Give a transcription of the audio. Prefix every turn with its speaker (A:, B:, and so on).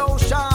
A: ocean.